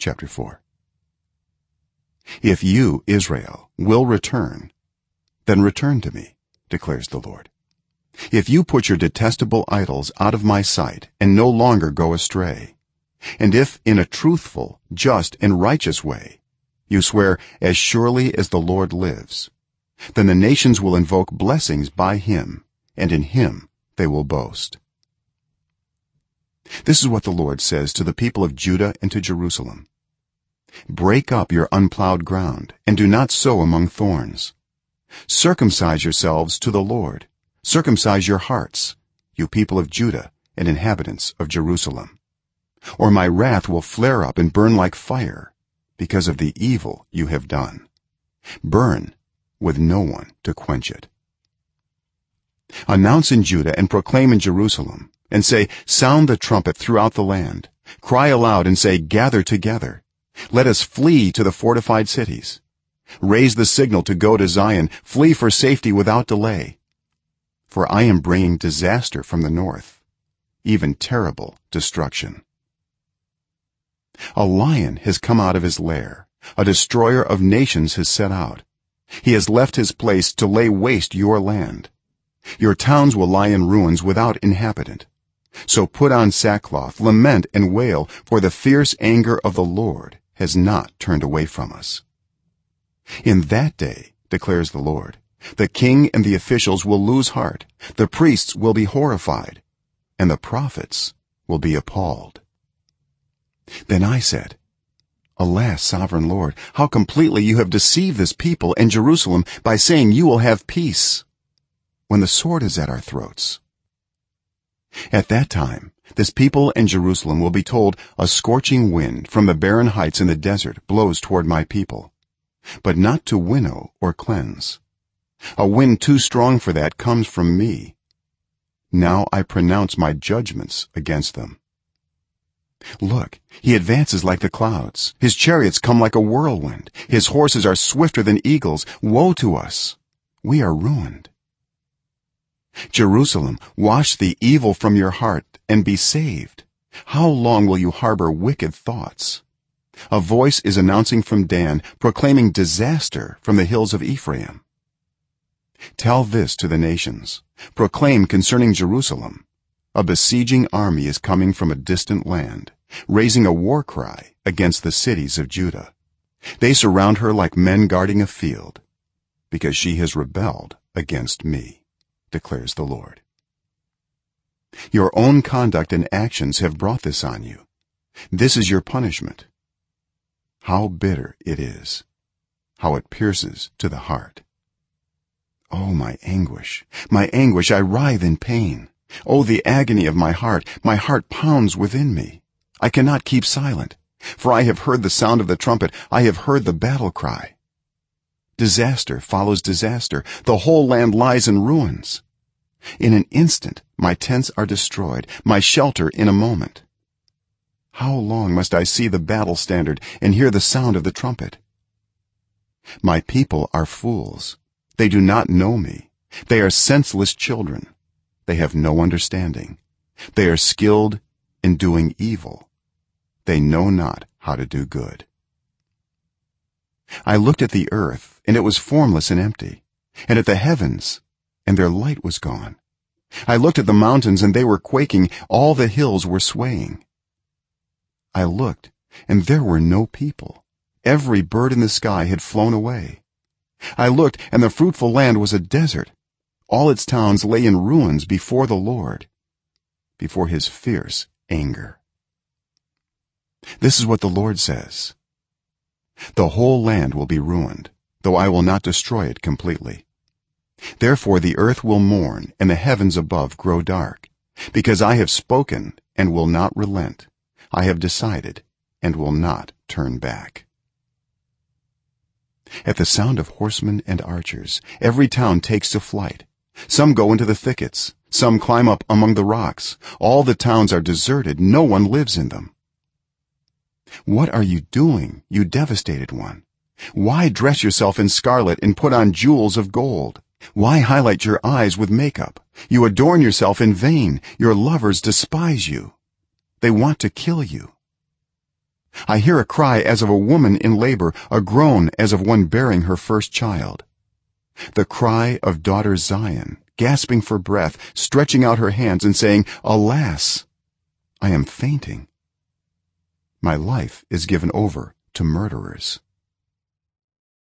chapter 4 if you israel will return then return to me declares the lord. If you put your detestable idols out of my sight and no longer go astray and if in a truthful just and righteous way you swear as surely as the lord lives then the nations will invoke blessings by him and in him they will boast this is what the lord says to the people of judah and to jerusalem. Break up your unplowed ground and do not sow among thorns. Circumcise yourselves to the lord. Circumcise your hearts you people of judah and inhabitants of jerusalem. Or my wrath will flare up and burn like fire because of the evil you have done. Burn with no one to quench it. Announce in judah and proclaim in jerusalem and say sound the trumpet throughout the land. Cry aloud and say gather together. Let us flee to the fortified cities. Raise the signal to go to zion. Flee for safety without delay. For i am bringing disaster from the north even terrible destruction. A lion has come out of his lair. A destroyer of nations has set out. He has left his place to lay waste your land. Your towns will lie in ruins without inhabitant so put on sackcloth lament and wail for the fierce anger of the lord has not turned away from us. In that day declares the lord the king and the officials will lose heart the priests will be horrified and the prophets will be appalled. Then i said alas sovereign lord how completely you have deceived this people and jerusalem by saying you will have peace. When the sword is at our throats at that time this people and jerusalem will be told a scorching wind from the barren heights in the desert blows toward my people. But not to winnow or cleanse. A wind too strong for that comes from me. Now i pronounce my judgments against them. Look he advances like the clouds. His chariots come like a whirlwind. His horses are swifter than eagles. Woe to us! We are ruined jerusalem wash the evil from your heart and be saved. How long will you harbor wicked thoughts? A voice is announcing from dan proclaiming disaster from the hills of ephraim. Tell this to the nations. Proclaim concerning jerusalem. A besieging army is coming from a distant land raising a war cry against the cities of judah. They surround her like men guarding a field because she has rebelled against me declares the lord. Your own conduct and actions have brought this on you. This is your punishment. How bitter it is. How it pierces to the heart. Oh my anguish. My anguish. I writhe in pain. Oh the agony of my heart. My heart pounds within me. I cannot keep silent. For i have heard the sound of the trumpet. I have heard the battle cry disaster follows disaster. The whole land lies in ruins. In an instant my tents are destroyed my shelter in a moment. How long must i see the battle standard and hear the sound of the trumpet? My people are fools. They do not know me. They are senseless children. They have no understanding. They are skilled in doing evil. They know not how to do good. I looked at the earth and it was formless and empty. And at the heavens and their light was gone. I looked at the mountains and they were quaking. All the hills were swaying. I looked and there were no people. Every bird in the sky had flown away. I looked and the fruitful land was a desert. All its towns lay in ruins before the lord before his fierce anger. This is what the lord says. The whole land will be ruined though i will not destroy it completely. Therefore the earth will mourn and the heavens above grow dark because i have spoken and will not relent. I have decided and will not turn back. At the sound of horsemen and archers every town takes to flight. Some go into the thickets. Some climb up among the rocks. All the towns are deserted. No one lives in them. What are you doing you devastated one why dress yourself in scarlet and put on jewels of gold? Why highlight your eyes with makeup? You adorn yourself in vain. Your lovers despise you. They want to kill you. I hear a cry as of a woman in labor a groan as of one bearing her first child. The cry of daughter zion gasping for breath stretching out her hands and saying alas i am fainting. My life is given over to murderers